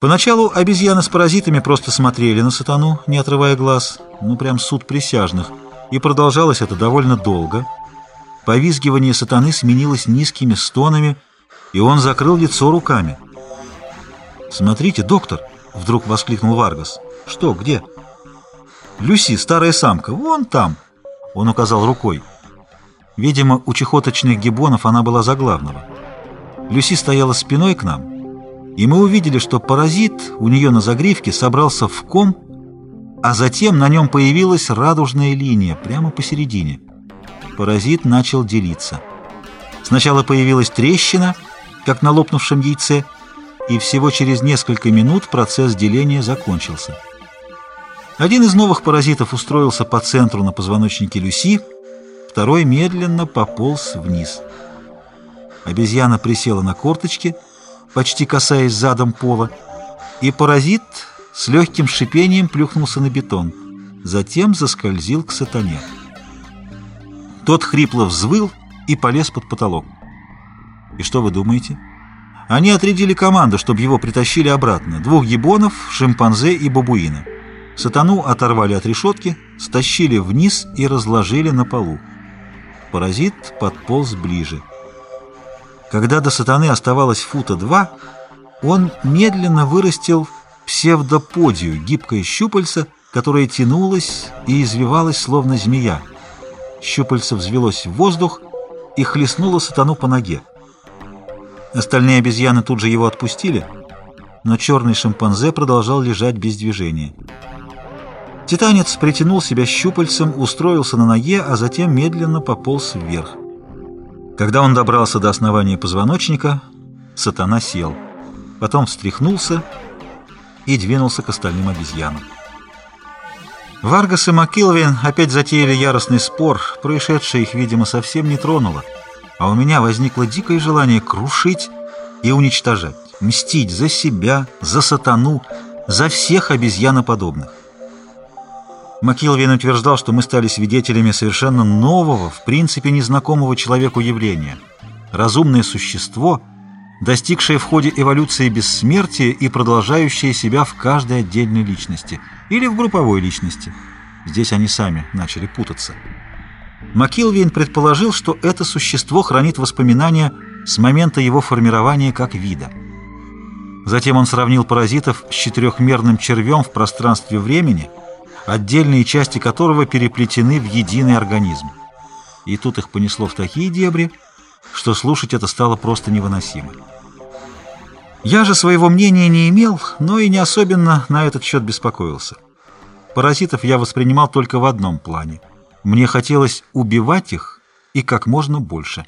Поначалу обезьяны с паразитами просто смотрели на сатану, не отрывая глаз, ну прям суд присяжных, и продолжалось это довольно долго. Повизгивание сатаны сменилось низкими стонами, и он закрыл лицо руками. «Смотрите, доктор!» — вдруг воскликнул Варгас. «Что, где?» «Люси, старая самка, вон там!» — он указал рукой. Видимо, у чехоточных гибонов она была за главного. Люси стояла спиной к нам — и мы увидели, что паразит у нее на загривке собрался в ком, а затем на нем появилась радужная линия прямо посередине. Паразит начал делиться. Сначала появилась трещина, как на лопнувшем яйце, и всего через несколько минут процесс деления закончился. Один из новых паразитов устроился по центру на позвоночнике Люси, второй медленно пополз вниз. Обезьяна присела на корточки — почти касаясь задом пола, и паразит с легким шипением плюхнулся на бетон, затем заскользил к сатане. Тот хрипло взвыл и полез под потолок. И что вы думаете? Они отрядили команду, чтобы его притащили обратно. Двух гибонов, шимпанзе и бабуина. Сатану оторвали от решетки, стащили вниз и разложили на полу. Паразит подполз ближе. Когда до сатаны оставалось фута два, он медленно вырастил псевдоподию, гибкое щупальце, которое тянулось и извивалось, словно змея. Щупальце взвелось в воздух и хлестнуло сатану по ноге. Остальные обезьяны тут же его отпустили, но черный шимпанзе продолжал лежать без движения. Титанец притянул себя щупальцем, устроился на ноге, а затем медленно пополз вверх. Когда он добрался до основания позвоночника, сатана сел. Потом встряхнулся и двинулся к остальным обезьянам. Варгас и Макилвин опять затеяли яростный спор, происшедшее их, видимо, совсем не тронуло, а у меня возникло дикое желание крушить и уничтожать, мстить за себя, за сатану, за всех обезьяноподобных. Макилвин утверждал, что мы стали свидетелями совершенно нового, в принципе незнакомого человеку явления. Разумное существо, достигшее в ходе эволюции бессмертия и продолжающее себя в каждой отдельной личности или в групповой личности. Здесь они сами начали путаться. Макилвин предположил, что это существо хранит воспоминания с момента его формирования как вида. Затем он сравнил паразитов с четырехмерным червем в пространстве времени – отдельные части которого переплетены в единый организм. И тут их понесло в такие дебри, что слушать это стало просто невыносимо. Я же своего мнения не имел, но и не особенно на этот счет беспокоился. Паразитов я воспринимал только в одном плане. Мне хотелось убивать их и как можно больше.